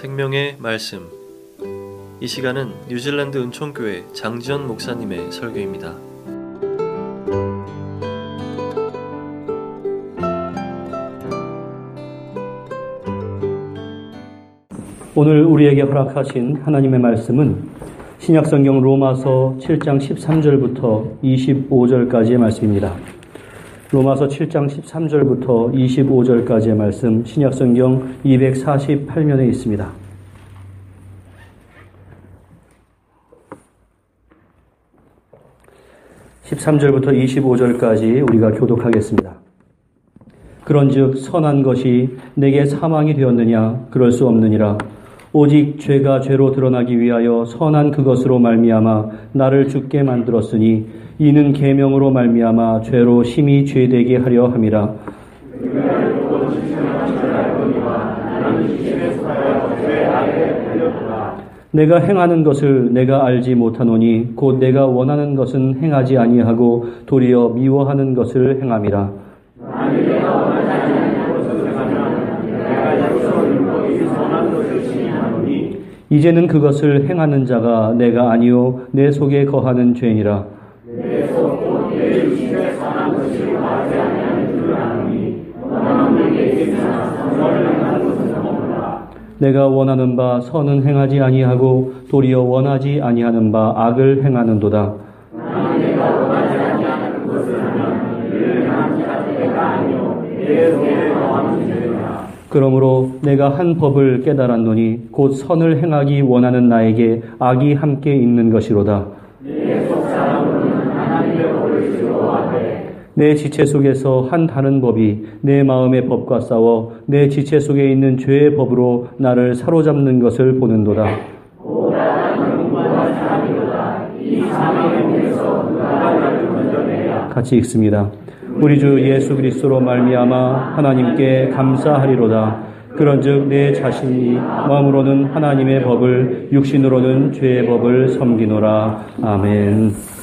생명의 말씀. 이 시간은 뉴질랜드 은총교회 장지현 목사님의 설교입니다. 오늘 우리에게 허락하신 하나님의 말씀은 신약성경 로마서 7장 13절부터 25절까지의 말씀입니다. 로마서 7장 13절부터 25절까지의 말씀 신약성경 248면에 있습니다. (13절부터 25절까지) 우리가 교독하겠습니다. 그런즉 선한 것이 내게 사망이 되었느냐 그럴 수 없느니라 오직 죄가 죄로 드러나기 위하여 선한 그것으로 말미암아 나를 죽게 만들었으니 이는 계명으로 말미암아 죄로 심히 죄되게 하려 함이라. 내가 행하는 것을 내가 알지 못하노니 곧 내가 원하는 것은 행하지 아니하고 도리어 미워하는 것을 행함이라. 이제는 그것을 행하는 자가 내가 아니요 내 속에 거하는 죄니라. 내가 원하는 바 선은 행하지 아니하고 도리어 원하지 아니하는 바 악을 행하는도다. 그러므로 내가 한 법을 깨달았노니 곧 선을 행하기 원하는 나에게 악이 함께 있는 것이로다. 내 지체 속에서 한 다른 법이 내 마음의 법과 싸워 내 지체 속에 있는 죄의 법으로 나를 사로잡는 것을 보는도다. 같이 읽습니다. 우리 주 예수 그리스도로 말미암아 하나님께 감사하리로다. 그런즉 내 자신이 마음으로는 하나님의 법을 육신으로는 죄의 법을 섬기노라. 아멘.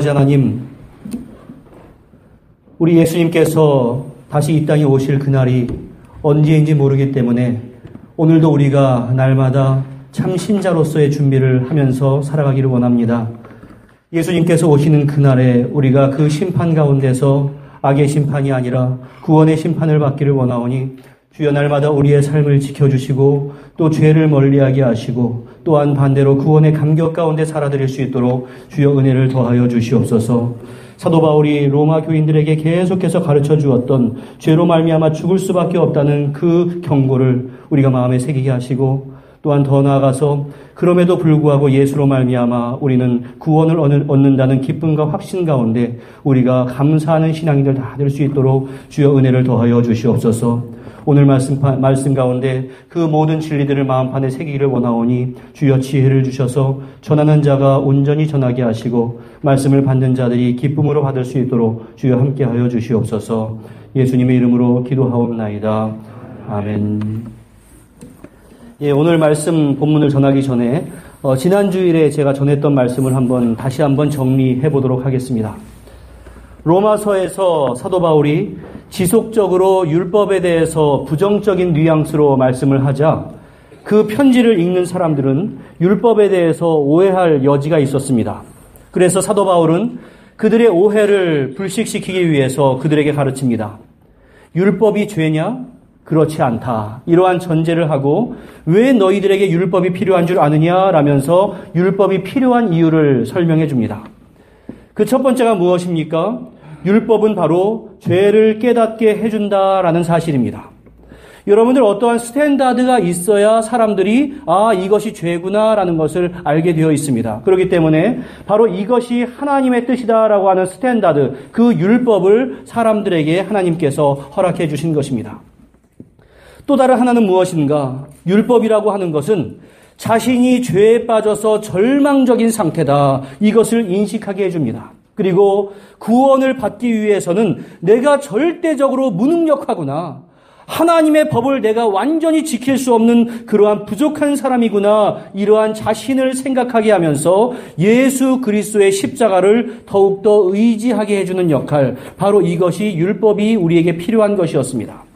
아버지 하나님, 우리 예수님께서 다시 이 땅에 오실 그날이 언제인지 모르기 때문에 오늘도 우리가 날마다 참 신자로서의 준비를 하면서 살아가기를 원합니다. 예수님께서 오시는 그날에 우리가 그 심판 가운데서 악의 심판이 아니라 구원의 심판을 받기를 원하오니 주여 날마다 우리의 삶을 지켜주시고 또 죄를 멀리하게 하시고 또한 반대로 구원의 감격 가운데 살아드릴 수 있도록 주여 은혜를 더하여 주시옵소서. 사도 바울이 로마 교인들에게 계속해서 가르쳐 주었던 죄로 말미암아 죽을 수밖에 없다는 그 경고를 우리가 마음에 새기게 하시고 또한 더 나아가서 그럼에도 불구하고 예수로 말미암아 우리는 구원을 얻는다는 기쁨과 확신 가운데 우리가 감사하는 신앙인들 다 될 수 있도록 주여 은혜를 더하여 주시옵소서. 오늘 말씀, 말씀 가운데 그 모든 진리들을 마음판에 새기기를 원하오니 주여 지혜를 주셔서 전하는 자가 온전히 전하게 하시고 말씀을 받는 자들이 기쁨으로 받을 수 있도록 주여 함께하여 주시옵소서 예수님의 이름으로 기도하옵나이다. 아멘. 예, 오늘 말씀 본문을 전하기 전에 어, 지난 주일에 제가 전했던 말씀을 한번 다시 한번 정리해 보도록 하겠습니다. 로마서에서 사도 바울이 지속적으로 율법에 대해서 부정적인 뉘앙스로 말씀을 하자 그 편지를 읽는 사람들은 율법에 대해서 오해할 여지가 있었습니다. 그래서 사도 바울은 그들의 오해를 불식시키기 위해서 그들에게 가르칩니다. 율법이 죄냐? 그렇지 않다. 이러한 전제를 하고 왜 너희들에게 율법이 필요한 줄 아느냐 라면서 율법이 필요한 이유를 설명해 줍니다. 그 첫 번째가 무엇입니까? 율법은 바로 죄를 깨닫게 해준다라는 사실입니다. 여러분들 어떠한 standard가 있어야 사람들이 아 이것이 죄구나라는 것을 알게 되어 있습니다. 그렇기 때문에 바로 이것이 하나님의 뜻이다라고 하는 standard 그 율법을 사람들에게 하나님께서 허락해 주신 것입니다. 또 다른 하나는 무엇인가? 율법이라고 하는 것은 자신이 죄에 빠져서 절망적인 상태다. 이것을 인식하게 해줍니다. 그리고 구원을 받기 위해서는 내가 절대적으로 무능력하구나. 하나님의 법을 내가 완전히 지킬 수 없는 그러한 부족한 사람이구나. 이러한 자신을 생각하게 하면서 예수 그리스도의 십자가를 더욱더 의지하게 해주는 역할. 바로 이것이 율법이 우리에게 필요한 것이었습니다.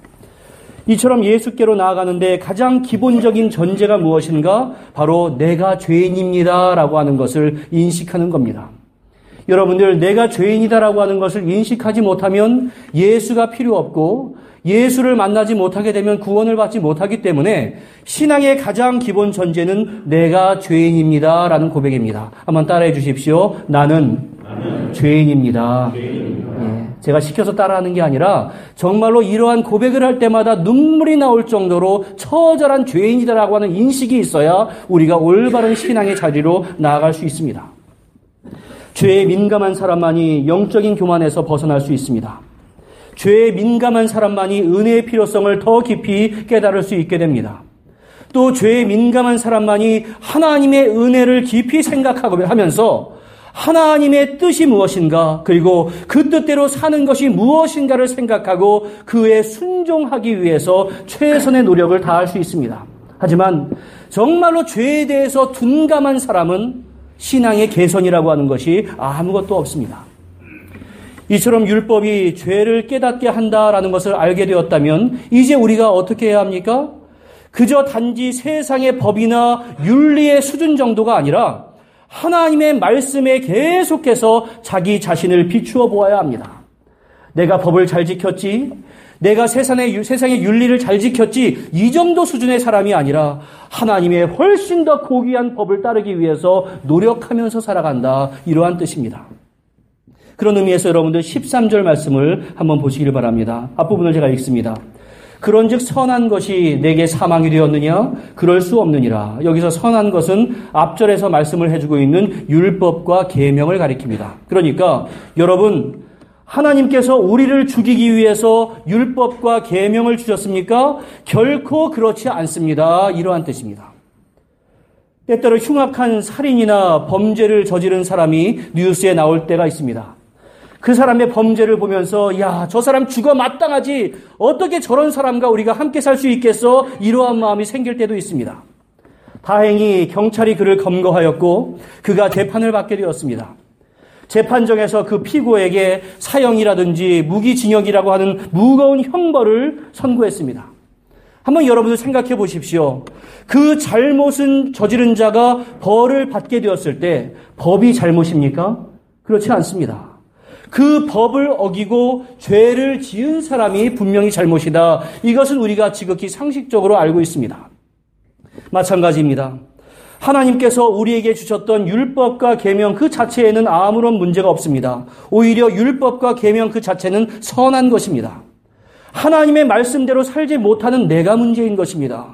이처럼 예수께로 나아가는데 가장 기본적인 전제가 무엇인가? 바로 내가 죄인입니다. 라고 하는 것을 인식하는 겁니다. 여러분들, 내가 죄인이다라고 하는 것을 인식하지 못하면 예수가 필요 없고 예수를 만나지 못하게 되면 구원을 받지 못하기 때문에 신앙의 가장 기본 전제는 내가 죄인입니다. 라는 고백입니다. 한번 따라해 주십시오. 나는, 나는 죄인입니다. 죄인입니다. 예, 제가 시켜서 따라하는 게 아니라 정말로 이러한 고백을 할 때마다 눈물이 나올 정도로 처절한 죄인이다라고 하는 인식이 있어야 우리가 올바른 신앙의 자리로 나아갈 수 있습니다. 죄에 민감한 사람만이 영적인 교만에서 벗어날 수 있습니다. 죄에 민감한 사람만이 은혜의 필요성을 더 깊이 깨달을 수 있게 됩니다. 또 죄에 민감한 사람만이 하나님의 은혜를 깊이 생각하고 하면서 하나님의 뜻이 무엇인가, 그리고 그 뜻대로 사는 것이 무엇인가를 생각하고 그에 순종하기 위해서 최선의 노력을 다할 수 있습니다. 하지만 정말로 죄에 대해서 둔감한 사람은 신앙의 개선이라고 하는 것이 아무것도 없습니다. 이처럼 율법이 죄를 깨닫게 한다라는 것을 알게 되었다면 이제 우리가 어떻게 해야 합니까? 그저 단지 세상의 법이나 윤리의 수준 정도가 아니라 하나님의 말씀에 계속해서 자기 자신을 비추어 보아야 합니다. 내가 법을 잘 지켰지, 내가 세상의, 세상의 윤리를 잘 지켰지, 이 정도 수준의 사람이 아니라 하나님의 훨씬 더 고귀한 법을 따르기 위해서 노력하면서 살아간다. 이러한 뜻입니다. 그런 의미에서 여러분들 13절 말씀을 한번 보시기를 바랍니다. 앞부분을 제가 읽습니다. 그런즉 선한 것이 내게 사망이 되었느냐? 그럴 수 없느니라. 여기서 선한 것은 앞절에서 말씀을 해주고 있는 율법과 계명을 가리킵니다. 그러니까 여러분 하나님께서 우리를 죽이기 위해서 율법과 계명을 주셨습니까? 결코 그렇지 않습니다. 이러한 뜻입니다. 때때로 흉악한 살인이나 범죄를 저지른 사람이 뉴스에 나올 때가 있습니다. 그 사람의 범죄를 보면서 야, 저 사람 죽어 마땅하지. 어떻게 저런 사람과 우리가 함께 살 수 있겠어? 이러한 마음이 생길 때도 있습니다. 다행히 경찰이 그를 검거하였고 그가 재판을 받게 되었습니다. 재판정에서 그 피고에게 사형이라든지 무기징역이라고 하는 무거운 형벌을 선고했습니다. 한번 여러분들 생각해 보십시오. 그 잘못은 저지른 자가 벌을 받게 되었을 때 법이 잘못입니까? 그렇지 않습니다. 그 법을 어기고 죄를 지은 사람이 분명히 잘못이다. 이것은 우리가 지극히 상식적으로 알고 있습니다. 마찬가지입니다. 하나님께서 우리에게 주셨던 율법과 계명 그 자체에는 아무런 문제가 없습니다. 오히려 율법과 계명 그 자체는 선한 것입니다. 하나님의 말씀대로 살지 못하는 내가 문제인 것입니다.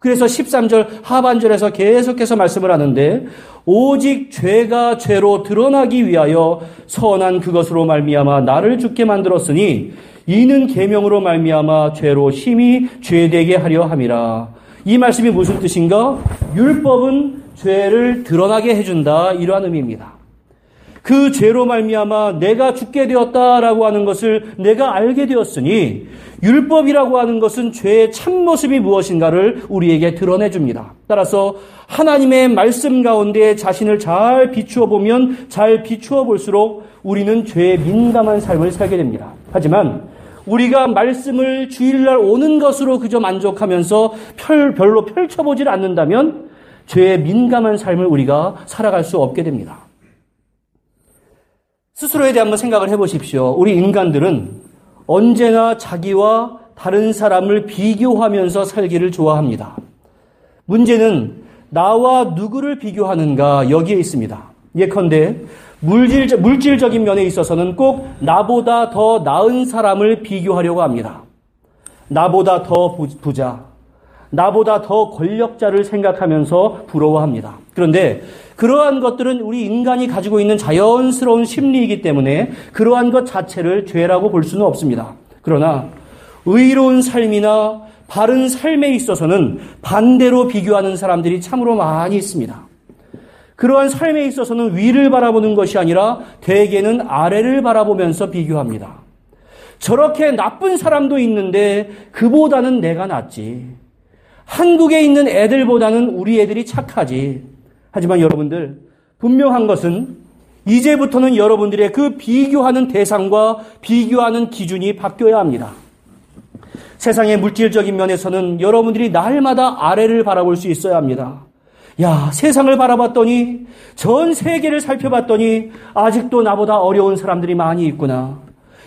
그래서 13절 하반절에서 계속해서 말씀을 하는데 오직 죄가 죄로 드러나기 위하여 선한 그것으로 말미암아 나를 죽게 만들었으니 이는 계명으로 말미암아 죄로 심히 죄되게 하려 함이라. 이 말씀이 무슨 뜻인가? 율법은 죄를 드러나게 해준다 이러한 의미입니다. 그 죄로 말미암아 내가 죽게 되었다라고 하는 것을 내가 알게 되었으니 율법이라고 하는 것은 죄의 참모습이 무엇인가를 우리에게 드러내 줍니다. 따라서 하나님의 말씀 가운데 자신을 잘 비추어 보면 잘 비추어 볼수록 우리는 죄에 민감한 삶을 살게 됩니다. 하지만 우리가 말씀을 주일날 오는 것으로 그저 만족하면서 별로 펼쳐보질 않는다면 죄에 민감한 삶을 우리가 살아갈 수 없게 됩니다. 스스로에 대해 한번 생각을 해보십시오. 우리 인간들은 언제나 자기와 다른 사람을 비교하면서 살기를 좋아합니다. 문제는 나와 누구를 비교하는가 여기에 있습니다. 예컨대 물질, 물질적인 면에 있어서는 꼭 나보다 더 나은 사람을 비교하려고 합니다. 나보다 더 부자, 나보다 더 권력자를 생각하면서 부러워합니다. 그런데 그러한 것들은 우리 인간이 가지고 있는 자연스러운 심리이기 때문에 그러한 것 자체를 죄라고 볼 수는 없습니다. 그러나 의로운 삶이나 바른 삶에 있어서는 반대로 비교하는 사람들이 참으로 많이 있습니다. 그러한 삶에 있어서는 위를 바라보는 것이 아니라 대개는 아래를 바라보면서 비교합니다. 저렇게 나쁜 사람도 있는데 그보다는 내가 낫지. 한국에 있는 애들보다는 우리 애들이 착하지. 하지만 여러분들, 분명한 것은 이제부터는 여러분들의 그 비교하는 대상과 비교하는 기준이 바뀌어야 합니다. 세상의 물질적인 면에서는 여러분들이 날마다 아래를 바라볼 수 있어야 합니다. 야, 세상을 바라봤더니, 전 세계를 살펴봤더니, 아직도 나보다 어려운 사람들이 많이 있구나.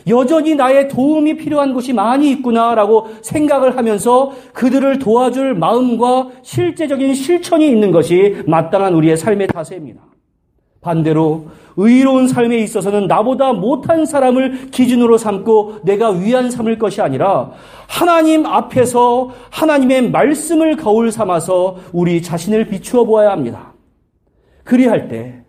여전히 나의 도움이 필요한 곳이 많이 있구나라고 생각을 하면서 그들을 도와줄 마음과 실제적인 실천이 있는 것이 마땅한 우리의 삶의 자세입니다. 반대로 의로운 삶에 있어서는 나보다 못한 사람을 기준으로 삼고 내가 위안 삼을 것이 아니라 하나님 앞에서 하나님의 말씀을 거울 삼아서 우리 자신을 비추어 보아야 합니다. 그리할 때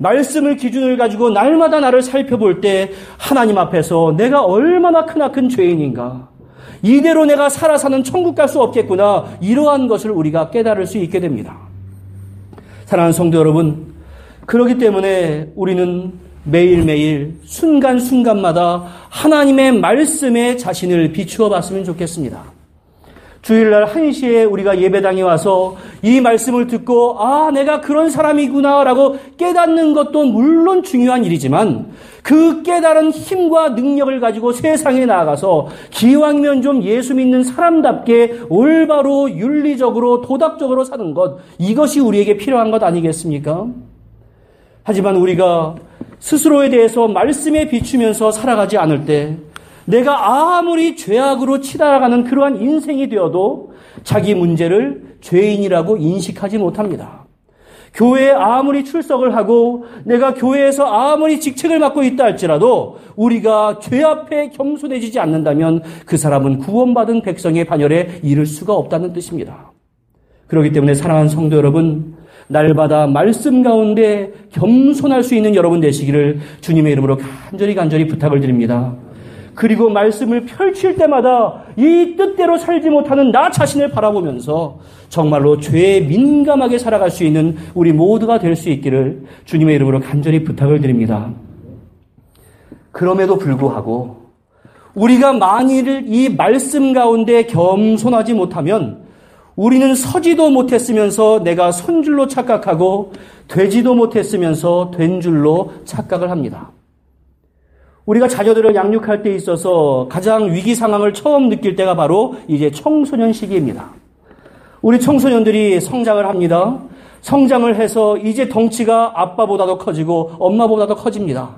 말씀을 기준을 가지고 날마다 나를 살펴볼 때 하나님 앞에서 내가 얼마나 크나큰 죄인인가. 이대로 내가 살아 사는 천국 갈 수 없겠구나. 이러한 것을 우리가 깨달을 수 있게 됩니다. 사랑하는 성도 여러분, 그렇기 때문에 우리는 매일매일 순간순간마다 하나님의 말씀에 자신을 비추어 봤으면 좋겠습니다. 주일날 1시에 우리가 예배당에 와서 이 말씀을 듣고 아 내가 그런 사람이구나 라고 깨닫는 것도 물론 중요한 일이지만 그 깨달은 힘과 능력을 가지고 세상에 나아가서 기왕이면 좀 예수 믿는 사람답게 올바로 윤리적으로 도덕적으로 사는 것 이것이 우리에게 필요한 것 아니겠습니까? 하지만 우리가 스스로에 대해서 말씀에 비추면서 살아가지 않을 때 내가 아무리 죄악으로 치달아가는 그러한 인생이 되어도 자기 문제를 죄인이라고 인식하지 못합니다. 교회에 아무리 출석을 하고 내가 교회에서 아무리 직책을 맡고 있다 할지라도 우리가 죄 앞에 겸손해지지 않는다면 그 사람은 구원받은 백성의 반열에 이를 수가 없다는 뜻입니다. 그렇기 때문에 사랑하는 성도 여러분, 날마다 말씀 가운데 겸손할 수 있는 여러분 되시기를 주님의 이름으로 간절히 간절히 부탁을 드립니다. 그리고 말씀을 펼칠 때마다 이 뜻대로 살지 못하는 나 자신을 바라보면서 정말로 죄에 민감하게 살아갈 수 있는 우리 모두가 될 수 있기를 주님의 이름으로 간절히 부탁을 드립니다. 그럼에도 불구하고 우리가 만일 이 말씀 가운데 겸손하지 못하면 우리는 서지도 못했으면서 내가 선 줄로 착각하고 되지도 못했으면서 된 줄로 착각을 합니다. 우리가 자녀들을 양육할 때 있어서 가장 위기 상황을 처음 느낄 때가 바로 이제 청소년 시기입니다. 우리 청소년들이 성장을 합니다. 성장을 해서 이제 덩치가 아빠보다도 커지고 엄마보다도 커집니다.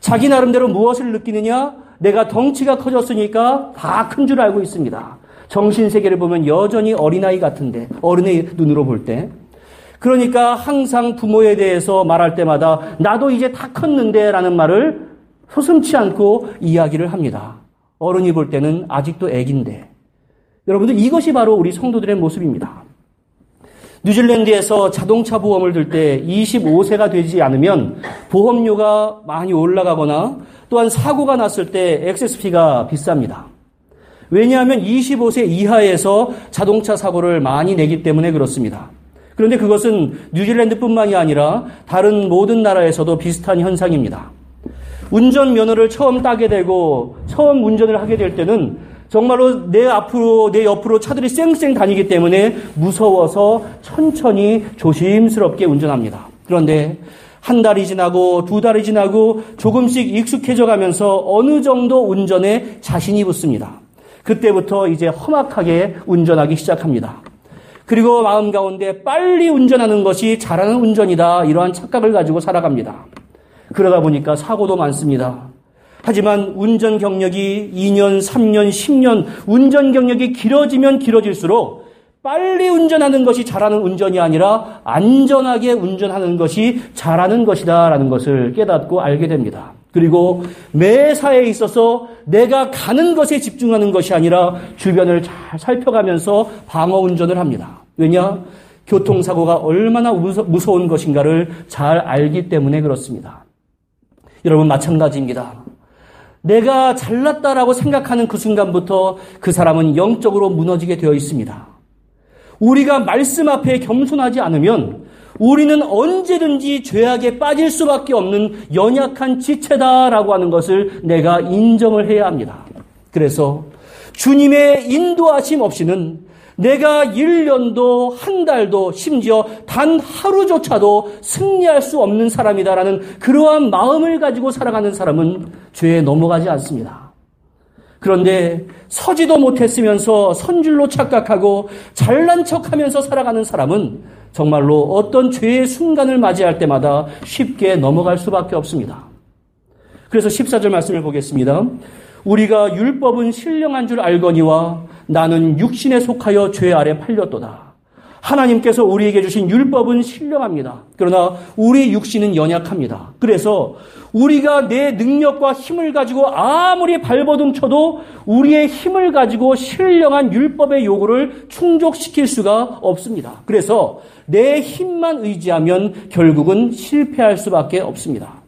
자기 나름대로 무엇을 느끼느냐? 내가 덩치가 커졌으니까 다 큰 줄 알고 있습니다. 정신세계를 보면 여전히 어린아이 같은데, 어른의 눈으로 볼 때. 그러니까 항상 부모에 대해서 말할 때마다 나도 이제 다 컸는데 라는 말을 소슴치 않고 이야기를 합니다. 어른이 볼 때는 아직도 애긴데. 여러분들 이것이 바로 우리 성도들의 모습입니다. 뉴질랜드에서 자동차 보험을 들 때 25세가 되지 않으면 보험료가 많이 올라가거나 또한 사고가 났을 때 XSP가 비쌉니다. 왜냐하면 25세 이하에서 자동차 사고를 많이 내기 때문에 그렇습니다. 그런데 그것은 뉴질랜드뿐만이 아니라 다른 모든 나라에서도 비슷한 현상입니다. 운전 면허를 처음 따게 되고 처음 운전을 하게 될 때는 정말로 내 앞으로, 내 옆으로 차들이 쌩쌩 다니기 때문에 무서워서 천천히 조심스럽게 운전합니다. 그런데 한 달이 지나고 두 달이 지나고 조금씩 익숙해져 가면서 어느 정도 운전에 자신이 붙습니다. 그때부터 이제 험악하게 운전하기 시작합니다. 그리고 마음 가운데 빨리 운전하는 것이 잘하는 운전이다. 이러한 착각을 가지고 살아갑니다. 그러다 보니까 사고도 많습니다. 하지만 운전 경력이 2년, 3년, 10년, 운전 경력이 길어지면 길어질수록 빨리 운전하는 것이 잘하는 운전이 아니라 안전하게 운전하는 것이 잘하는 것이다라는 것을 깨닫고 알게 됩니다. 그리고 매사에 있어서 내가 가는 것에 집중하는 것이 아니라 주변을 잘 살펴가면서 방어 운전을 합니다. 왜냐? 교통사고가 얼마나 무서운 것인가를 잘 알기 때문에 그렇습니다. 여러분, 마찬가지입니다. 내가 잘났다라고 생각하는 그 순간부터 그 사람은 영적으로 무너지게 되어 있습니다. 우리가 말씀 앞에 겸손하지 않으면 우리는 언제든지 죄악에 빠질 수밖에 없는 연약한 지체다라고 하는 것을 내가 인정을 해야 합니다. 그래서 주님의 인도하심 없이는 내가 1년도 한 달도 심지어 단 하루조차도 승리할 수 없는 사람이다라는 그러한 마음을 가지고 살아가는 사람은 죄에 넘어가지 않습니다. 그런데 서지도 못했으면서 선줄로 착각하고 잘난 척하면서 살아가는 사람은 정말로 어떤 죄의 순간을 맞이할 때마다 쉽게 넘어갈 수밖에 없습니다. 그래서 14절 말씀을 보겠습니다. 우리가 율법은 신령한 줄 알거니와 나는 육신에 속하여 죄 아래 팔렸도다. 하나님께서 우리에게 주신 율법은 신령합니다. 그러나 우리 육신은 연약합니다. 그래서 우리가 내 능력과 힘을 가지고 아무리 발버둥 쳐도 우리의 힘을 가지고 신령한 율법의 요구를 충족시킬 수가 없습니다. 그래서 내 힘만 의지하면 결국은 실패할 수밖에 없습니다.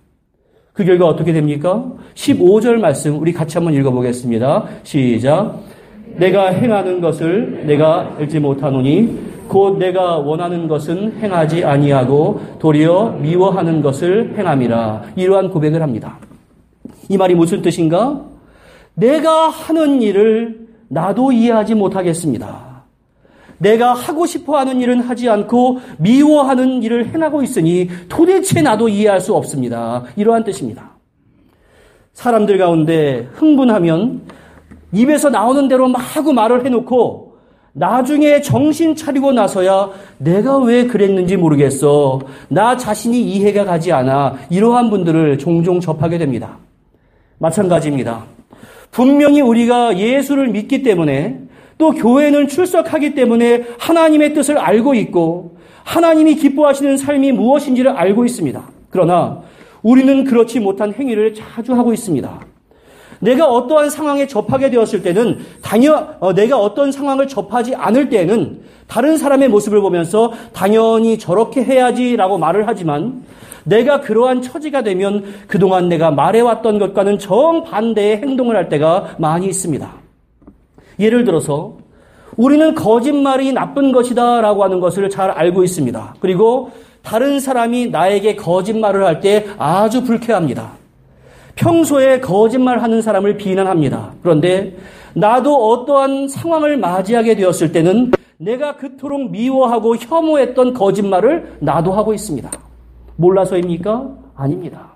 그 결과 어떻게 됩니까? 15절 말씀 우리 같이 한번 읽어보겠습니다. 시작. 내가 행하는 것을 내가 알지 못하노니 곧 내가 원하는 것은 행하지 아니하고 도리어 미워하는 것을 행함이라 이러한 고백을 합니다. 이 말이 무슨 뜻인가? 내가 하는 일을 나도 이해하지 못하겠습니다. 내가 하고 싶어 하는 일은 하지 않고 미워하는 일을 행하고 있으니 도대체 나도 이해할 수 없습니다. 이러한 뜻입니다. 사람들 가운데 흥분하면 입에서 나오는 대로 마구 말을 해놓고 나중에 정신 차리고 나서야 내가 왜 그랬는지 모르겠어. 나 자신이 이해가 가지 않아. 이러한 분들을 종종 접하게 됩니다. 마찬가지입니다. 분명히 우리가 예수를 믿기 때문에 또 교회는 출석하기 때문에 하나님의 뜻을 알고 있고 하나님이 기뻐하시는 삶이 무엇인지를 알고 있습니다. 그러나 우리는 그렇지 못한 행위를 자주 하고 있습니다. 내가 어떠한 상황에 접하게 되었을 때는 당연 어, 내가 어떤 상황을 접하지 않을 때는 다른 사람의 모습을 보면서 당연히 저렇게 해야지라고 말을 하지만 내가 그러한 처지가 되면 그동안 내가 말해왔던 것과는 정반대의 행동을 할 때가 많이 있습니다. 예를 들어서 우리는 거짓말이 나쁜 것이다 라고 하는 것을 잘 알고 있습니다. 그리고 다른 사람이 나에게 거짓말을 할 때 아주 불쾌합니다. 평소에 거짓말 하는 사람을 비난합니다. 그런데 나도 어떠한 상황을 맞이하게 되었을 때는 내가 그토록 미워하고 혐오했던 거짓말을 나도 하고 있습니다. 몰라서입니까? 아닙니다.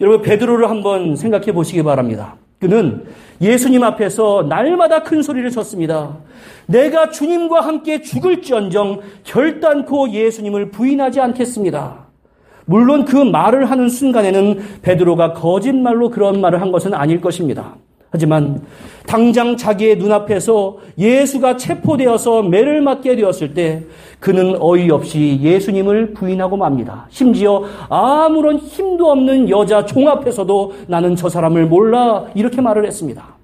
여러분 베드로를 한번 생각해 보시기 바랍니다. 그는 예수님 앞에서 날마다 큰 소리를 쳤습니다. 내가 주님과 함께 죽을지언정 결단코 예수님을 부인하지 않겠습니다. 물론 그 말을 하는 순간에는 베드로가 거짓말로 그런 말을 한 것은 아닐 것입니다. 하지만 당장 자기의 눈앞에서 예수가 체포되어서 매를 맞게 되었을 때 그는 어이없이 예수님을 부인하고 맙니다. 심지어 아무런 힘도 없는 여자 종 앞에서도 나는 저 사람을 몰라 이렇게 말을 했습니다.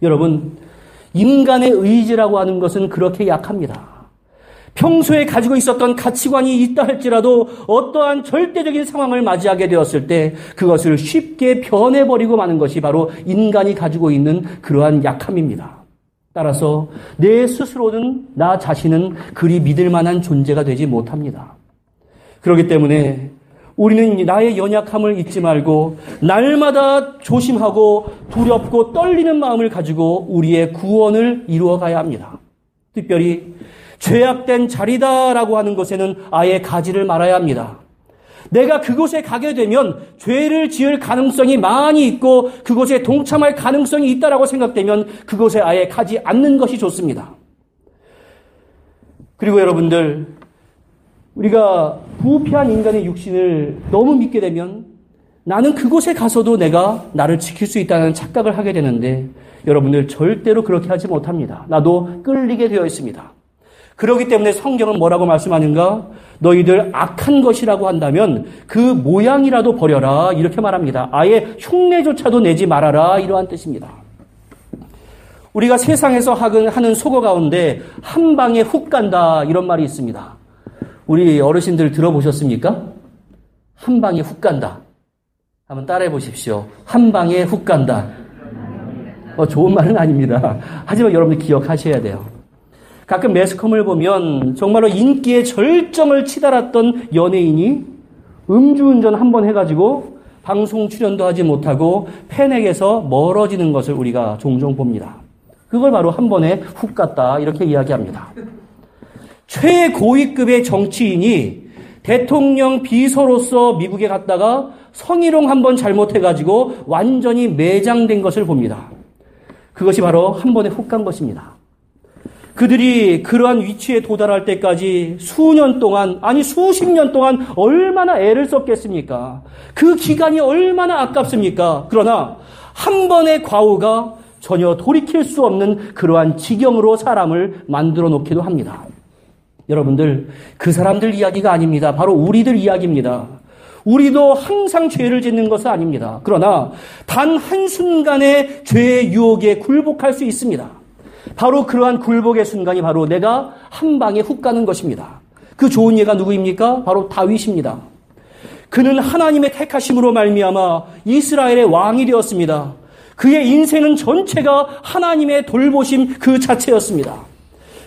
여러분, 인간의 의지라고 하는 것은 그렇게 약합니다. 평소에 가지고 있었던 가치관이 있다 할지라도 어떠한 절대적인 상황을 맞이하게 되었을 때 그것을 쉽게 변해버리고 마는 것이 바로 인간이 가지고 있는 그러한 약함입니다. 따라서 내 스스로는 나 자신은 그리 믿을 만한 존재가 되지 못합니다. 그렇기 때문에 우리는 나의 연약함을 잊지 말고 날마다 조심하고 두렵고 떨리는 마음을 가지고 우리의 구원을 이루어 가야 합니다. 특별히 죄악된 자리다라고 하는 것에는 아예 가지를 말아야 합니다. 내가 그곳에 가게 되면 죄를 지을 가능성이 많이 있고 그곳에 동참할 가능성이 있다라고 생각되면 그곳에 아예 가지 않는 것이 좋습니다. 그리고 여러분들 우리가 부패한 인간의 육신을 너무 믿게 되면 나는 그곳에 가서도 내가 나를 지킬 수 있다는 착각을 하게 되는데 여러분들 절대로 그렇게 하지 못합니다. 나도 끌리게 되어 있습니다. 그렇기 때문에 성경은 뭐라고 말씀하는가? 너희들 악한 것이라고 한다면 그 모양이라도 버려라. 이렇게 말합니다. 아예 흉내조차도 내지 말아라. 이러한 뜻입니다. 우리가 세상에서 하는 속어 가운데 한 방에 훅 간다. 이런 말이 있습니다. 우리 어르신들 들어보셨습니까? 한 방에 훅 간다. 한번 따라해 보십시오. 한 방에 훅 간다. 어, 좋은 말은 아닙니다. 하지만 여러분들 기억하셔야 돼요. 가끔 매스컴을 보면 정말로 인기의 절정을 치달았던 연예인이 음주운전 한 번 해가지고 방송 출연도 하지 못하고 팬에게서 멀어지는 것을 우리가 종종 봅니다. 그걸 바로 한 번에 훅 갔다 이렇게 이야기합니다. 최고위급의 정치인이 대통령 비서로서 미국에 갔다가 성희롱 한 번 잘못해가지고 완전히 매장된 것을 봅니다. 그것이 바로 한 번에 훅 간 것입니다. 그들이 그러한 위치에 도달할 때까지 수년 동안, 아니 수십 년 동안 얼마나 애를 썼겠습니까? 그 기간이 얼마나 아깝습니까? 그러나 한 번의 과오가 전혀 돌이킬 수 없는 그러한 지경으로 사람을 만들어 놓기도 합니다. 여러분들, 그 사람들 이야기가 아닙니다. 바로 우리들 이야기입니다. 우리도 항상 죄를 짓는 것은 아닙니다. 그러나 단 한순간의 죄의 유혹에 굴복할 수 있습니다. 바로 그러한 굴복의 순간이 바로 내가 한 방에 훅 가는 것입니다. 그 좋은 예가 누구입니까? 바로 다윗입니다. 그는 하나님의 택하심으로 말미암아 이스라엘의 왕이 되었습니다. 그의 인생은 전체가 하나님의 돌보심 그 자체였습니다.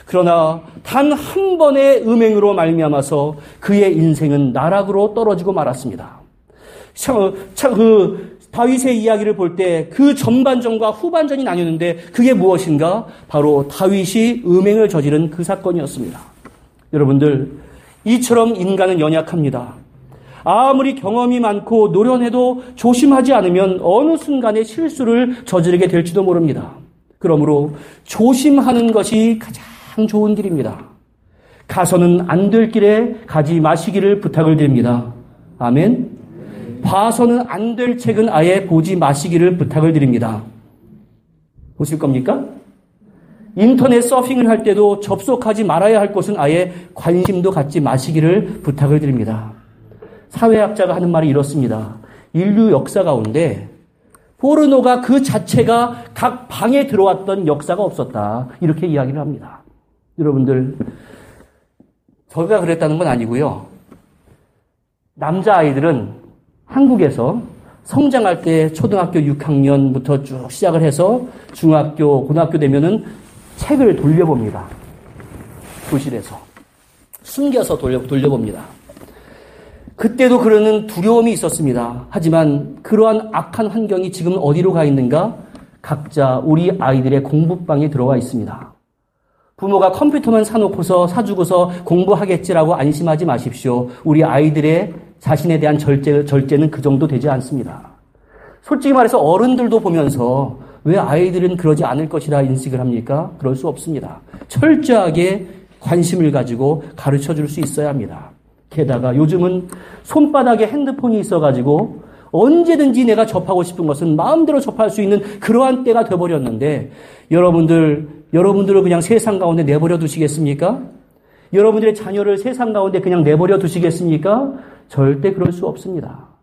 그러나 단 한 번의 음행으로 말미암아서 그의 인생은 나락으로 떨어지고 말았습니다. 참, 참, 그, 다윗의 이야기를 볼 때 그 전반전과 후반전이 나뉘는데 그게 무엇인가? 바로 다윗이 음행을 저지른 그 사건이었습니다. 여러분들, 이처럼 인간은 연약합니다. 아무리 경험이 많고 노련해도 조심하지 않으면 어느 순간에 실수를 저지르게 될지도 모릅니다. 그러므로 조심하는 것이 가장 좋은 길입니다. 가서는 안 될 길에 가지 마시기를 부탁을 드립니다. 아멘. 봐서는 안 될 책은 아예 보지 마시기를 부탁을 드립니다. 보실 겁니까? 인터넷 서핑을 할 때도 접속하지 말아야 할 곳은 아예 관심도 갖지 마시기를 부탁을 드립니다. 사회학자가 하는 말이 이렇습니다. 인류 역사 가운데 포르노가 그 자체가 각 방에 들어왔던 역사가 없었다. 이렇게 이야기를 합니다. 여러분들, 저가 그랬다는 건 아니고요. 남자아이들은 한국에서 성장할 때 초등학교 6학년부터 쭉 시작을 해서 중학교, 고등학교 되면은 책을 돌려봅니다. 교실에서. 숨겨서 돌려, 돌려봅니다. 그때도 그러는 두려움이 있었습니다. 하지만 그러한 악한 환경이 지금 어디로 가 있는가? 각자 우리 아이들의 공부방에 들어와 있습니다. 부모가 컴퓨터만 사놓고서 사주고서 공부하겠지라고 안심하지 마십시오. 우리 아이들의 자신에 대한 절제, 절제는 그 정도 되지 않습니다. 솔직히 말해서 어른들도 보면서 왜 아이들은 그러지 않을 것이라 인식을 합니까? 그럴 수 없습니다. 철저하게 관심을 가지고 가르쳐 줄 수 있어야 합니다. 게다가 요즘은 손바닥에 핸드폰이 있어가지고 언제든지 내가 접하고 싶은 것은 마음대로 접할 수 있는 그러한 때가 되어버렸는데 여러분들, 여러분들을 그냥 세상 가운데 내버려 두시겠습니까? 여러분들의 자녀를 세상 가운데 그냥 내버려 두시겠습니까? 절대 그럴 수 없습니다.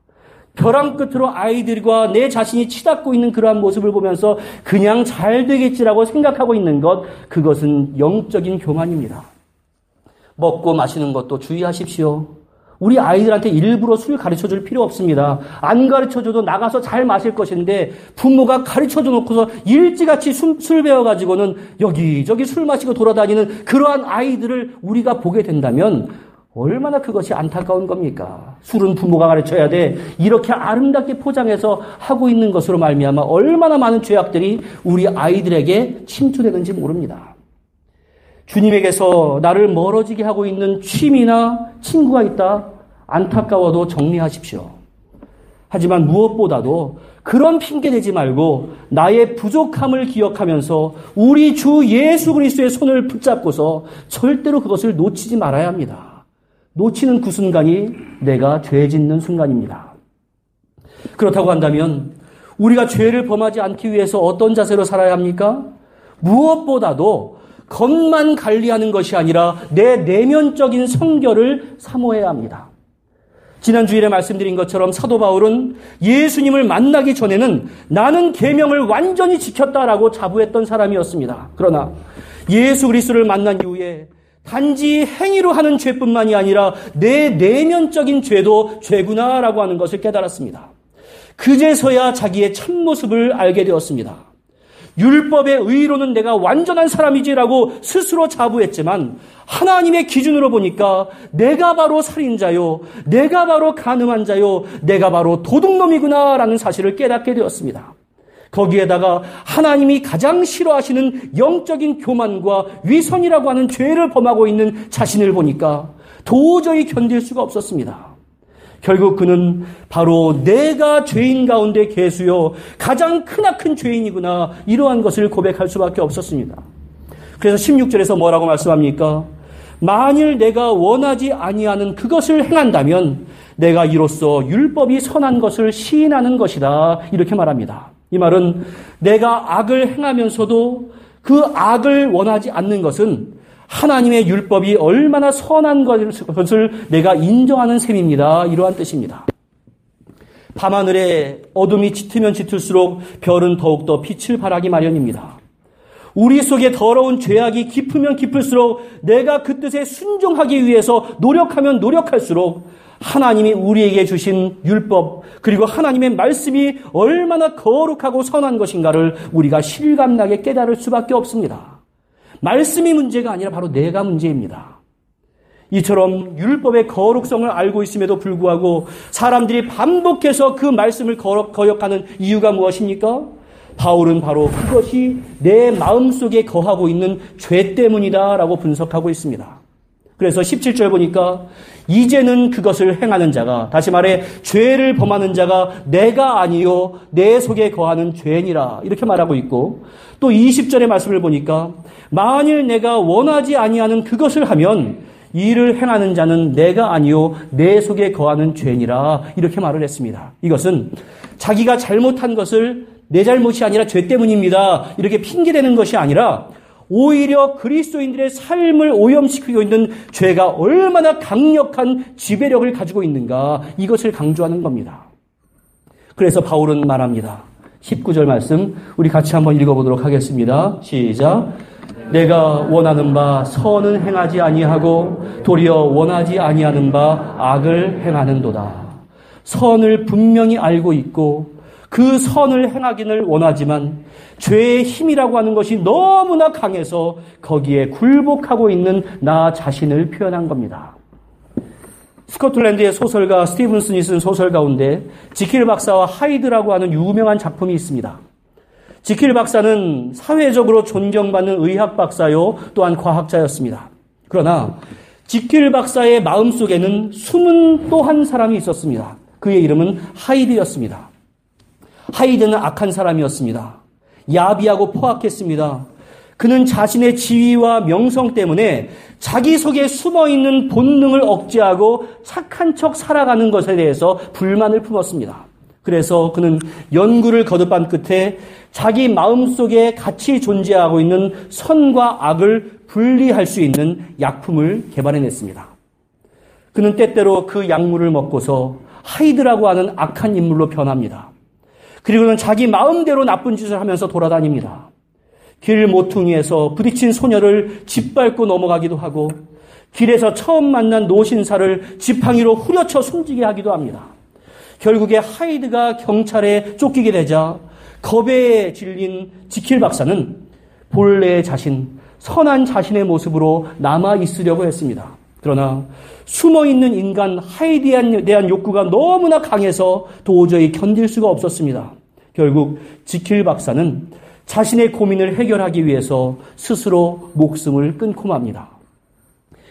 벼랑 끝으로 아이들과 내 자신이 치닫고 있는 그러한 모습을 보면서 그냥 잘 되겠지라고 생각하고 있는 것, 그것은 영적인 교만입니다. 먹고 마시는 것도 주의하십시오. 우리 아이들한테 일부러 술 가르쳐 줄 필요 없습니다. 안 가르쳐 줘도 나가서 잘 마실 것인데 부모가 가르쳐 줘 놓고서 일찌같이 술, 술 배워 가지고는 여기저기 술 마시고 돌아다니는 그러한 아이들을 우리가 보게 된다면 얼마나 그것이 안타까운 겁니까? 술은 부모가 가르쳐야 돼. 이렇게 아름답게 포장해서 하고 있는 것으로 말미암아 얼마나 많은 죄악들이 우리 아이들에게 침투되는지 모릅니다. 주님에게서 나를 멀어지게 하고 있는 취미나 친구가 있다. 안타까워도 정리하십시오. 하지만 무엇보다도 그런 핑계 대지 말고 나의 부족함을 기억하면서 우리 주 예수 그리스도의 손을 붙잡고서 절대로 그것을 놓치지 말아야 합니다. 놓치는 그 순간이 내가 죄 짓는 순간입니다. 그렇다고 한다면 우리가 죄를 범하지 않기 위해서 어떤 자세로 살아야 합니까? 무엇보다도 겉만 관리하는 것이 아니라 내 내면적인 성결을 사모해야 합니다. 지난 주일에 말씀드린 것처럼 사도 바울은 예수님을 만나기 전에는 나는 계명을 완전히 지켰다라고 자부했던 사람이었습니다. 그러나 예수 그리스도를 만난 이후에 단지 행위로 하는 죄뿐만이 아니라 내 내면적인 죄도 죄구나라고 하는 것을 깨달았습니다. 그제서야 자기의 참모습을 알게 되었습니다. 율법의 의로는 내가 완전한 사람이지라고 스스로 자부했지만 하나님의 기준으로 보니까 내가 바로 살인자요, 내가 바로 가늠한 자요, 내가 바로 도둑놈이구나라는 사실을 깨닫게 되었습니다. 거기에다가 하나님이 가장 싫어하시는 영적인 교만과 위선이라고 하는 죄를 범하고 있는 자신을 보니까 도저히 견딜 수가 없었습니다. 결국 그는 바로 내가 죄인 가운데 개수요 가장 크나큰 죄인이구나 이러한 것을 고백할 수밖에 없었습니다. 그래서 16절에서 뭐라고 말씀합니까? 만일 내가 원하지 아니하는 그것을 행한다면 내가 이로써 율법이 선한 것을 시인하는 것이다. 이렇게 말합니다. 이 말은 내가 악을 행하면서도 그 악을 원하지 않는 것은 하나님의 율법이 얼마나 선한 것을 내가 인정하는 셈입니다. 이러한 뜻입니다. 밤하늘에 어둠이 짙으면 짙을수록 별은 더욱더 빛을 발하기 마련입니다. 우리 속에 더러운 죄악이 깊으면 깊을수록 내가 그 뜻에 순종하기 위해서 노력하면 노력할수록 하나님이 우리에게 주신 율법, 그리고 하나님의 말씀이 얼마나 거룩하고 선한 것인가를 우리가 실감나게 깨달을 수밖에 없습니다. 말씀이 문제가 아니라 바로 내가 문제입니다. 이처럼 율법의 거룩성을 알고 있음에도 불구하고 사람들이 반복해서 그 말씀을 거역하는 이유가 무엇입니까? 바울은 바로 그것이 내 마음속에 거하고 있는 죄 때문이다라고 분석하고 있습니다. 그래서 17절 보니까 이제는 그것을 행하는 자가 다시 말해 죄를 범하는 자가 내가 아니요 내 속에 거하는 죄니라 이렇게 말하고 있고 또 20절의 말씀을 보니까 만일 내가 원하지 아니하는 그것을 하면 이를 행하는 자는 내가 아니요 내 속에 거하는 죄니라 이렇게 말을 했습니다. 이것은 자기가 잘못한 것을 내 잘못이 아니라 죄 때문입니다. 이렇게 핑계대는 것이 아니라 오히려 그리스도인들의 삶을 오염시키고 있는 죄가 얼마나 강력한 지배력을 가지고 있는가 이것을 강조하는 겁니다. 그래서 바울은 말합니다. 19절 말씀 우리 같이 한번 읽어보도록 하겠습니다. 시작. 내가 원하는 바 선은 행하지 아니하고 도리어 원하지 아니하는 바 악을 행하는도다. 선을 분명히 알고 있고 그 선을 행하기를 원하지만 죄의 힘이라고 하는 것이 너무나 강해서 거기에 굴복하고 있는 나 자신을 표현한 겁니다. 스코틀랜드의 소설가 스티븐슨이 쓴 소설 가운데 지킬 박사와 하이드라고 하는 유명한 작품이 있습니다. 지킬 박사는 사회적으로 존경받는 의학 박사요 또한 과학자였습니다. 그러나 지킬 박사의 마음속에는 숨은 또 한 사람이 있었습니다. 그의 이름은 하이드였습니다. 하이드는 악한 사람이었습니다. 야비하고 포악했습니다. 그는 자신의 지위와 명성 때문에 자기 속에 숨어 있는 본능을 억제하고 착한 척 살아가는 것에 대해서 불만을 품었습니다. 그래서 그는 연구를 거듭한 끝에 자기 마음 속에 같이 존재하고 있는 선과 악을 분리할 수 있는 약품을 개발해냈습니다. 그는 때때로 그 약물을 먹고서 하이드라고 하는 악한 인물로 변합니다. 그리고는 자기 마음대로 나쁜 짓을 하면서 돌아다닙니다. 길 모퉁이에서 부딪힌 소녀를 짓밟고 넘어가기도 하고 길에서 처음 만난 노신사를 지팡이로 후려쳐 숨지게 하기도 합니다. 결국에 하이드가 경찰에 쫓기게 되자 겁에 질린 지킬 박사는 본래의 자신, 선한 자신의 모습으로 남아 있으려고 했습니다. 그러나 숨어 있는 인간 하이드에 대한 욕구가 너무나 강해서 도저히 견딜 수가 없었습니다. 결국 지킬 박사는 자신의 고민을 해결하기 위해서 스스로 목숨을 끊고 맙니다.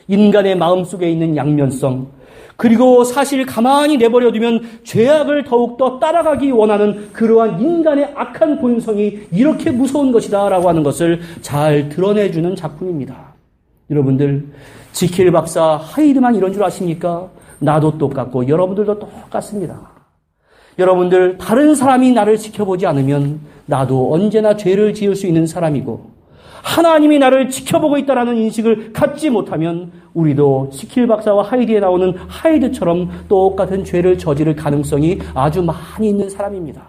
인간의 마음 속에 있는 양면성, 그리고 사실 가만히 내버려두면 죄악을 더욱더 따라가기 원하는 그러한 인간의 악한 본성이 이렇게 무서운 것이다라고 하는 것을 잘 드러내주는 작품입니다. 여러분들, 지킬 박사 하이드만 이런 줄 아십니까? 나도 똑같고 여러분들도 똑같습니다. 여러분들, 다른 사람이 나를 지켜보지 않으면 나도 언제나 죄를 지을 수 있는 사람이고 하나님이 나를 지켜보고 있다라는 인식을 갖지 못하면 우리도 시킬 박사와 하이드에 나오는 하이드처럼 똑같은 죄를 저지를 가능성이 아주 많이 있는 사람입니다.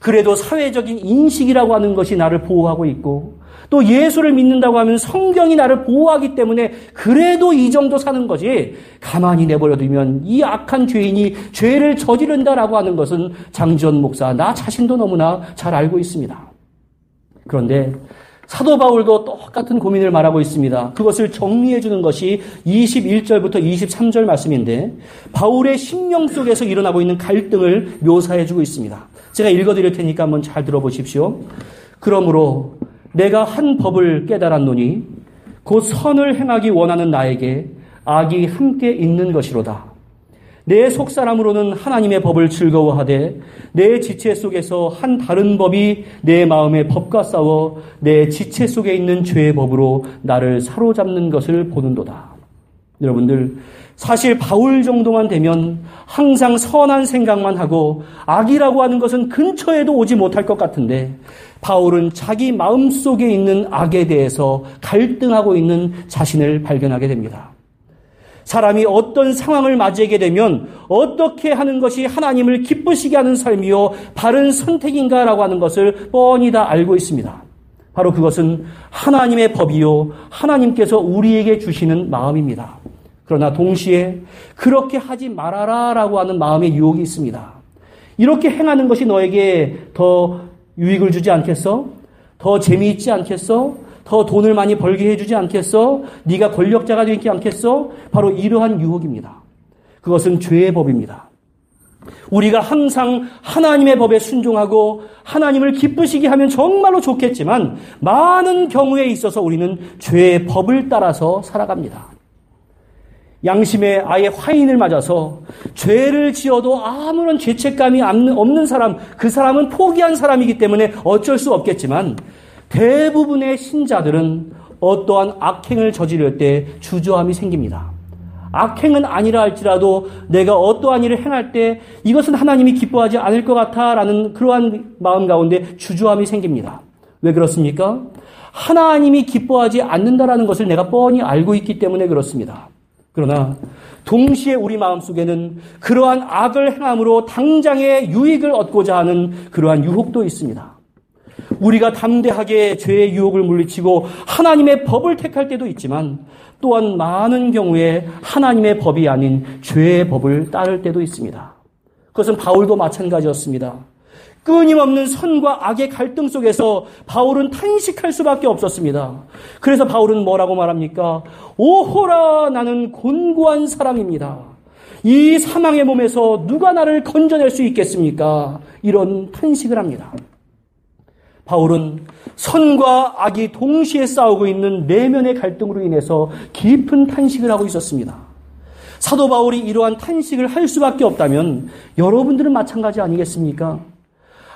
그래도 사회적인 인식이라고 하는 것이 나를 보호하고 있고 또 예수를 믿는다고 하면 성경이 나를 보호하기 때문에 그래도 이 정도 사는 거지 가만히 내버려두면 이 악한 죄인이 죄를 저지른다라고 하는 것은 장지원 목사 나 자신도 너무나 잘 알고 있습니다. 그런데 사도 바울도 똑같은 고민을 말하고 있습니다. 그것을 정리해 주는 것이 21절부터 23절 말씀인데 바울의 심령 속에서 일어나고 있는 갈등을 묘사해 주고 있습니다. 제가 읽어 드릴 테니까 한번 잘 들어보십시오. 그러므로 내가 한 법을 깨달았노니 곧 선을 행하기 원하는 나에게 악이 함께 있는 것이로다. 내 속사람으로는 하나님의 법을 즐거워하되 내 지체 속에서 한 다른 법이 내 마음의 법과 싸워 내 지체 속에 있는 죄의 법으로 나를 사로잡는 것을 보는도다. 여러분들 사실 바울 정도만 되면 항상 선한 생각만 하고 악이라고 하는 것은 근처에도 오지 못할 것 같은데 바울은 자기 마음 속에 있는 악에 대해서 갈등하고 있는 자신을 발견하게 됩니다. 사람이 어떤 상황을 맞이하게 되면 어떻게 하는 것이 하나님을 기쁘시게 하는 삶이요 바른 선택인가라고 하는 것을 뻔히 다 알고 있습니다. 바로 그것은 하나님의 법이요 하나님께서 우리에게 주시는 마음입니다. 그러나 동시에 그렇게 하지 말아라 라고 하는 마음의 유혹이 있습니다. 이렇게 행하는 것이 너에게 더 유익을 주지 않겠어? 더 재미있지 않겠어? 더 돈을 많이 벌게 해주지 않겠어? 네가 권력자가 되지 않겠어? 바로 이러한 유혹입니다. 그것은 죄의 법입니다. 우리가 항상 하나님의 법에 순종하고 하나님을 기쁘시게 하면 정말로 좋겠지만 많은 경우에 있어서 우리는 죄의 법을 따라서 살아갑니다. 양심에 아예 화인을 맞아서 죄를 지어도 아무런 죄책감이 없는 사람, 그 사람은 포기한 사람이기 때문에 어쩔 수 없겠지만 대부분의 신자들은 어떠한 악행을 저지를 때 주저함이 생깁니다. 악행은 아니라 할지라도 내가 어떠한 일을 행할 때 이것은 하나님이 기뻐하지 않을 것 같아라는 그러한 마음 가운데 주저함이 생깁니다. 왜 그렇습니까? 하나님이 기뻐하지 않는다라는 것을 내가 뻔히 알고 있기 때문에 그렇습니다. 그러나 동시에 우리 마음속에는 그러한 악을 행함으로 당장의 유익을 얻고자 하는 그러한 유혹도 있습니다. 우리가 담대하게 죄의 유혹을 물리치고 하나님의 법을 택할 때도 있지만 또한 많은 경우에 하나님의 법이 아닌 죄의 법을 따를 때도 있습니다. 그것은 바울도 마찬가지였습니다. 끊임없는 선과 악의 갈등 속에서 바울은 탄식할 수밖에 없었습니다. 그래서 바울은 뭐라고 말합니까? 오호라 나는 곤고한 사람입니다. 이 사망의 몸에서 누가 나를 건져낼 수 있겠습니까? 이런 탄식을 합니다. 바울은 선과 악이 동시에 싸우고 있는 내면의 갈등으로 인해서 깊은 탄식을 하고 있었습니다. 사도 바울이 이러한 탄식을 할 수밖에 없다면 여러분들은 마찬가지 아니겠습니까?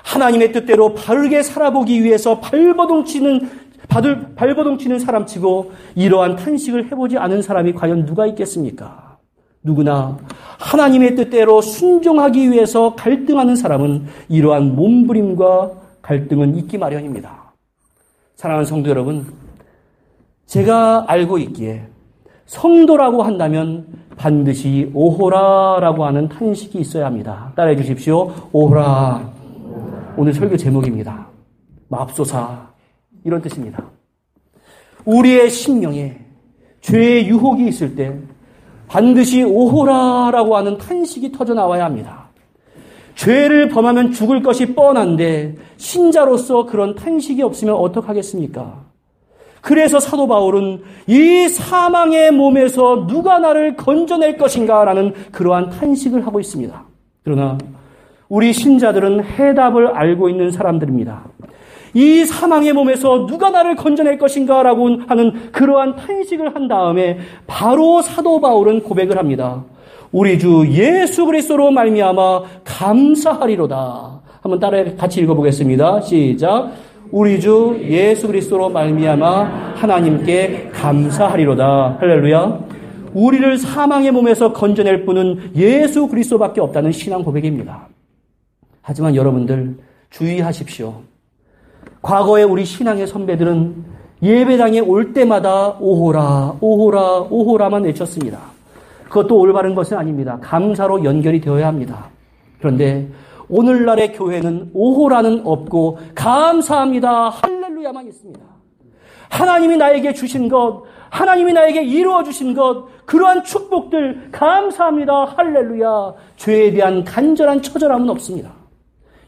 하나님의 뜻대로 바르게 살아보기 위해서 발버둥치는 발을 발버둥치는 사람치고 이러한 탄식을 해보지 않은 사람이 과연 누가 있겠습니까? 누구나 하나님의 뜻대로 순종하기 위해서 갈등하는 사람은 이러한 몸부림과 갈등은 있기 마련입니다. 사랑하는 성도 여러분, 제가 알고 있기에 성도라고 한다면 반드시 오호라라고 하는 탄식이 있어야 합니다. 따라해 주십시오. 오호라. 오늘 설교 제목입니다. 맙소사. 이런 뜻입니다. 우리의 심령에 죄의 유혹이 있을 때 반드시 오호라라고 하는 탄식이 터져 나와야 합니다. 죄를 범하면 죽을 것이 뻔한데 신자로서 그런 탄식이 없으면 어떡하겠습니까? 그래서 사도 바울은 이 사망의 몸에서 누가 나를 건져낼 것인가라는 그러한 탄식을 하고 있습니다. 그러나 우리 신자들은 해답을 알고 있는 사람들입니다. 이 사망의 몸에서 누가 나를 건져낼 것인가 라고 하는 그러한 탄식을 한 다음에 바로 사도 바울은 고백을 합니다. 우리 주 예수 그리스도로 말미암아 감사하리로다. 한번 따라 같이 읽어보겠습니다. 시작. 우리 주 예수 그리스도로 말미암아 하나님께 감사하리로다. 할렐루야. 우리를 사망의 몸에서 건져낼 분은 예수 그리스도밖에 없다는 신앙 고백입니다. 하지만 여러분들 주의하십시오. 과거에 우리 신앙의 선배들은 예배당에 올 때마다 오호라, 오호라, 오호라만 외쳤습니다. 그것도 올바른 것은 아닙니다. 감사로 연결이 되어야 합니다. 그런데 오늘날의 교회는 오호라는 없고 감사합니다. 할렐루야만 있습니다. 하나님이 나에게 주신 것, 하나님이 나에게 이루어 주신 것, 그러한 축복들 감사합니다. 할렐루야. 죄에 대한 간절한 처절함은 없습니다.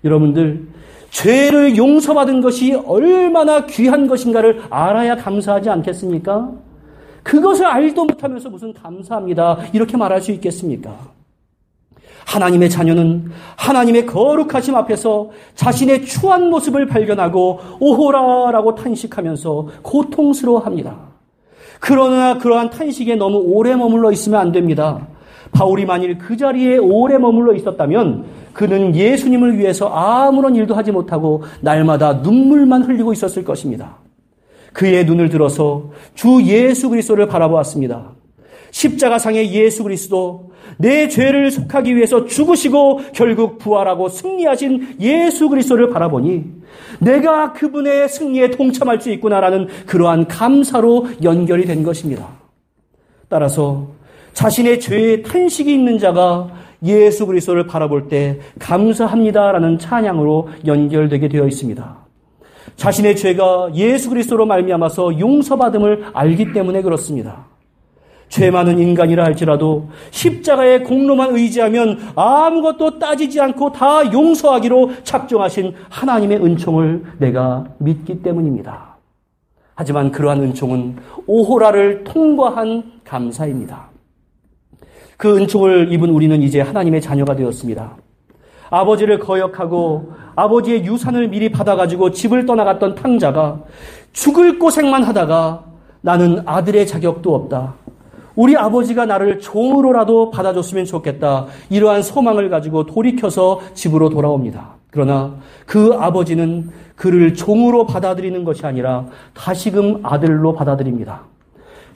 여러분들 죄를 용서받은 것이 얼마나 귀한 것인가를 알아야 감사하지 않겠습니까? 그것을 알도 못하면서 무슨 감사합니다. 이렇게 말할 수 있겠습니까? 하나님의 자녀는 하나님의 거룩하심 앞에서 자신의 추한 모습을 발견하고 오호라 라고 탄식하면서 고통스러워 합니다. 그러나 그러한 탄식에 너무 오래 머물러 있으면 안 됩니다. 바울이 만일 그 자리에 오래 머물러 있었다면 그는 예수님을 위해서 아무런 일도 하지 못하고 날마다 눈물만 흘리고 있었을 것입니다. 그의 눈을 들어서 주 예수 그리스도를 바라보았습니다. 십자가상의 예수 그리스도, 내 죄를 속하기 위해서 죽으시고 결국 부활하고 승리하신 예수 그리스도를 바라보니 내가 그분의 승리에 동참할 수 있구나라는 그러한 감사로 연결이 된 것입니다. 따라서 자신의 죄에 탄식이 있는 자가 예수 그리스도를 바라볼 때 감사합니다라는 찬양으로 연결되게 되어 있습니다. 자신의 죄가 예수 그리스도로 말미암아서 용서받음을 알기 때문에 그렇습니다. 죄 많은 인간이라 할지라도 십자가의 공로만 의지하면 아무것도 따지지 않고 다 용서하기로 작정하신 하나님의 은총을 내가 믿기 때문입니다. 하지만 그러한 은총은 오호라를 통과한 감사입니다. 그 은총을 입은 우리는 이제 하나님의 자녀가 되었습니다. 아버지를 거역하고 아버지의 유산을 미리 받아가지고 집을 떠나갔던 탕자가 죽을 고생만 하다가 나는 아들의 자격도 없다. 우리 아버지가 나를 종으로라도 받아줬으면 좋겠다. 이러한 소망을 가지고 돌이켜서 집으로 돌아옵니다. 그러나 그 아버지는 그를 종으로 받아들이는 것이 아니라 다시금 아들로 받아들입니다.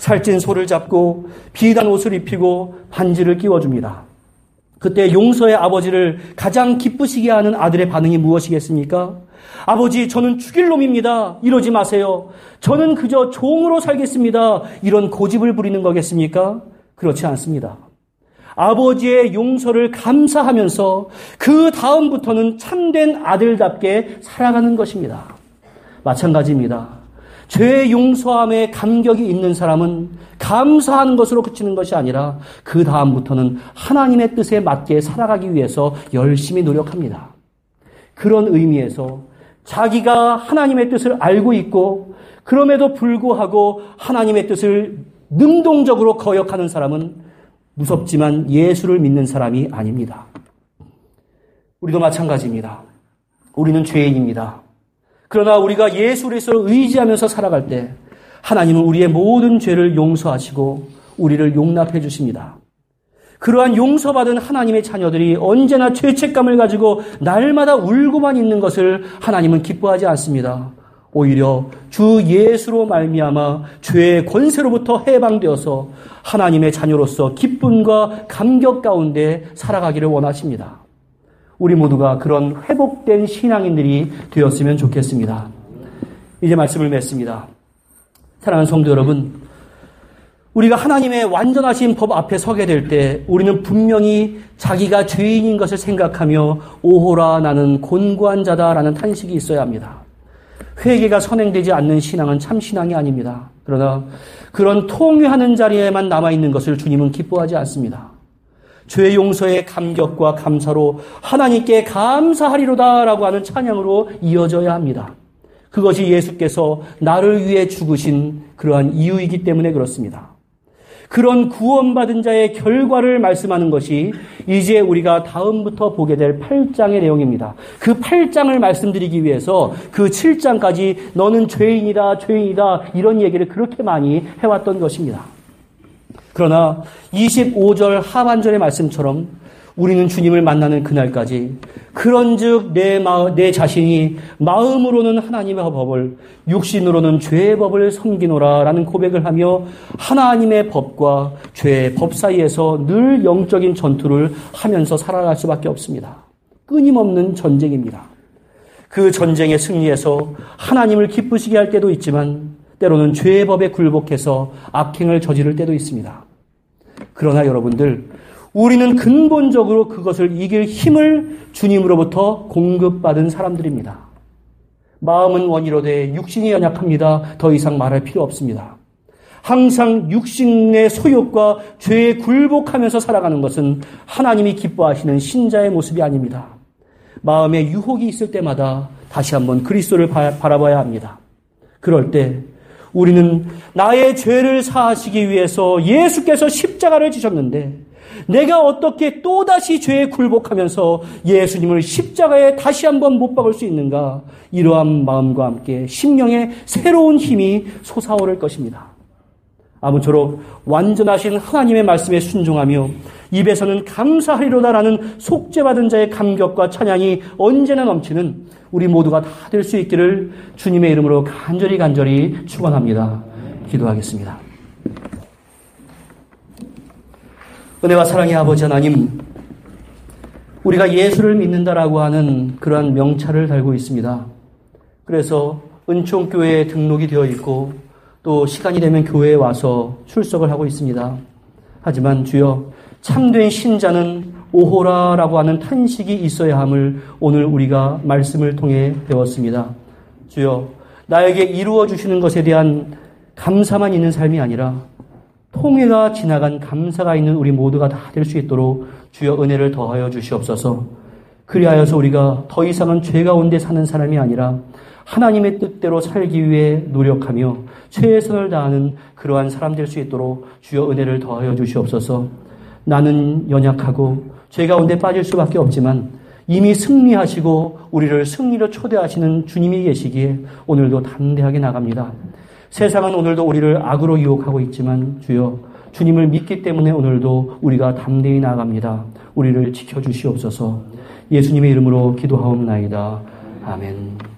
살찐 소를 잡고 비단 옷을 입히고 반지를 끼워줍니다. 그때 용서의 아버지를 가장 기쁘시게 하는 아들의 반응이 무엇이겠습니까? 아버지, 저는 죽일 놈입니다. 이러지 마세요. 저는 그저 종으로 살겠습니다. 이런 고집을 부리는 거겠습니까? 그렇지 않습니다. 아버지의 용서를 감사하면서 그 다음부터는 참된 아들답게 살아가는 것입니다. 마찬가지입니다. 죄 용서함에 감격이 있는 사람은 감사하는 것으로 그치는 것이 아니라 그 다음부터는 하나님의 뜻에 맞게 살아가기 위해서 열심히 노력합니다. 그런 의미에서 자기가 하나님의 뜻을 알고 있고 그럼에도 불구하고 하나님의 뜻을 능동적으로 거역하는 사람은 무섭지만 예수를 믿는 사람이 아닙니다. 우리도 마찬가지입니다. 우리는 죄인입니다. 그러나 우리가 예수 그리스도를 의지하면서 살아갈 때 하나님은 우리의 모든 죄를 용서하시고 우리를 용납해 주십니다. 그러한 용서받은 하나님의 자녀들이 언제나 죄책감을 가지고 날마다 울고만 있는 것을 하나님은 기뻐하지 않습니다. 오히려 주 예수로 말미암아 죄의 권세로부터 해방되어서 하나님의 자녀로서 기쁨과 감격 가운데 살아가기를 원하십니다. 우리 모두가 그런 회복된 신앙인들이 되었으면 좋겠습니다. 이제 말씀을 맺습니다. 사랑하는 성도 여러분, 우리가 하나님의 완전하신 법 앞에 서게 될 때 우리는 분명히 자기가 죄인인 것을 생각하며 오호라 나는 곤고한 자다라는 탄식이 있어야 합니다. 회개가 선행되지 않는 신앙은 참 신앙이 아닙니다. 그러나 그런 통회하는 자리에만 남아 있는 것을 주님은 기뻐하지 않습니다. 죄 용서의 감격과 감사로 하나님께 감사하리로다라고 하는 찬양으로 이어져야 합니다. 그것이 예수께서 나를 위해 죽으신 그러한 이유이기 때문에 그렇습니다. 그런 구원받은 자의 결과를 말씀하는 것이 이제 우리가 다음부터 보게 될 8장의 내용입니다. 그 8장을 말씀드리기 위해서 그 7장까지 너는 죄인이다, 죄인이다, 이런 얘기를 그렇게 많이 해왔던 것입니다. 그러나 25절 하반절의 말씀처럼 우리는 주님을 만나는 그날까지 그런즉 내, 마, 내 자신이 마음으로는 하나님의 법을 육신으로는 죄의 법을 섬기노라라는 고백을 하며 하나님의 법과 죄의 법 사이에서 늘 영적인 전투를 하면서 살아갈 수밖에 없습니다. 끊임없는 전쟁입니다. 그 전쟁의 승리에서 하나님을 기쁘시게 할 때도 있지만 때로는 죄의 법에 굴복해서 악행을 저지를 때도 있습니다. 그러나 여러분들 우리는 근본적으로 그것을 이길 힘을 주님으로부터 공급받은 사람들입니다. 마음은 원이로되 육신이 연약합니다. 더 이상 말할 필요 없습니다. 항상 육신의 소욕과 죄에 굴복하면서 살아가는 것은 하나님이 기뻐하시는 신자의 모습이 아닙니다. 마음에 유혹이 있을 때마다 다시 한번 그리스도를 바라봐야 합니다. 그럴 때 우리는 나의 죄를 사하시기 위해서 예수께서 십자가를 지셨는데 내가 어떻게 또다시 죄에 굴복하면서 예수님을 십자가에 다시 한번 못 박을 수 있는가? 이러한 마음과 함께 심령에 새로운 힘이 솟아오를 것입니다. 아무쪼록 완전하신 하나님의 말씀에 순종하며 입에서는 감사하리로다라는 속죄받은 자의 감격과 찬양이 언제나 넘치는 우리 모두가 다 될 수 있기를 주님의 이름으로 간절히 간절히 축원합니다. 기도하겠습니다. 은혜와 사랑의 아버지 하나님, 우리가 예수를 믿는다라고 하는 그러한 명찰을 달고 있습니다. 그래서 은총교회에 등록이 되어 있고 또 시간이 되면 교회에 와서 출석을 하고 있습니다. 하지만 주여 참된 신자는 오호라라고 하는 탄식이 있어야 함을 오늘 우리가 말씀을 통해 배웠습니다. 주여 나에게 이루어 주시는 것에 대한 감사만 있는 삶이 아니라 통회가 지나간 감사가 있는 우리 모두가 다 될 수 있도록 주여 은혜를 더하여 주시옵소서. 그리하여서 우리가 더 이상은 죄 가운데 사는 사람이 아니라 하나님의 뜻대로 살기 위해 노력하며 최선을 다하는 그러한 사람 될 수 있도록 주여 은혜를 더하여 주시옵소서. 나는 연약하고 죄 가운데 빠질 수밖에 없지만 이미 승리하시고 우리를 승리로 초대하시는 주님이 계시기에 오늘도 담대하게 나갑니다. 세상은 오늘도 우리를 악으로 유혹하고 있지만 주여 주님을 믿기 때문에 오늘도 우리가 담대히 나아갑니다. 우리를 지켜주시옵소서 예수님의 이름으로 기도하옵나이다. 아멘.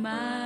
마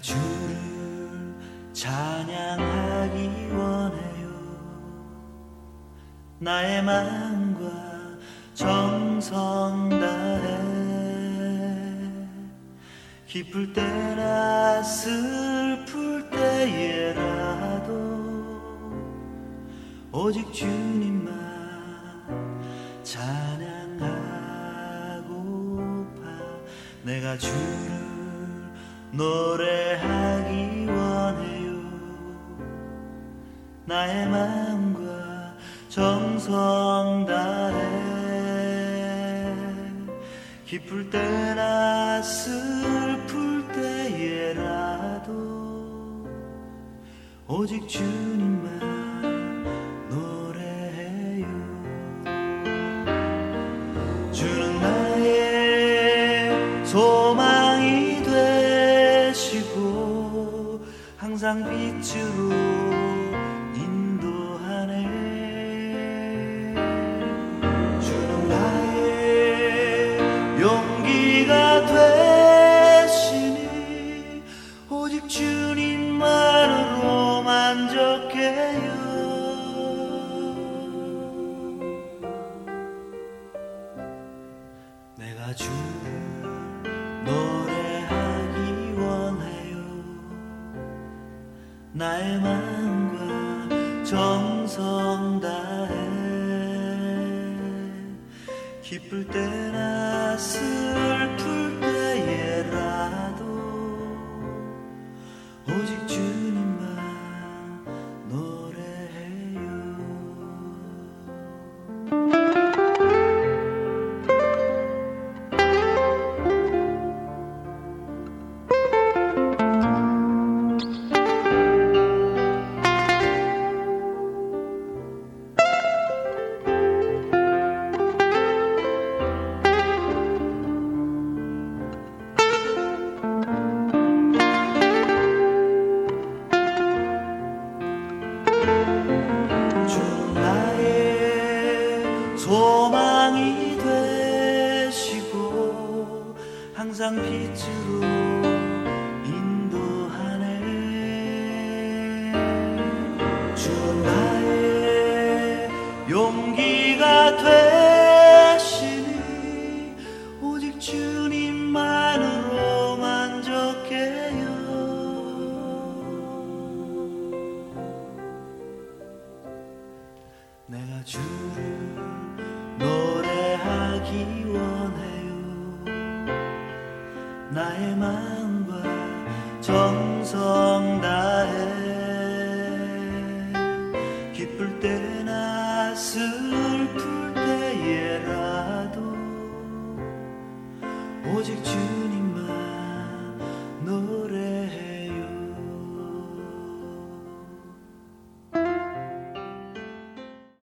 주를 찬양하기 원해요. 나의 마음과 정성 다해 기쁠 때나 슬플 때에라도 오직 주님만 찬양하고파. 내가 주를 노래하기 원해요. 나의 마음과 정성 다해 기쁠 때나 슬플 때에라도 오직 주 항 나의 마음과 정성 다해 기쁠 때나 슬